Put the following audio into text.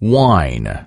wine.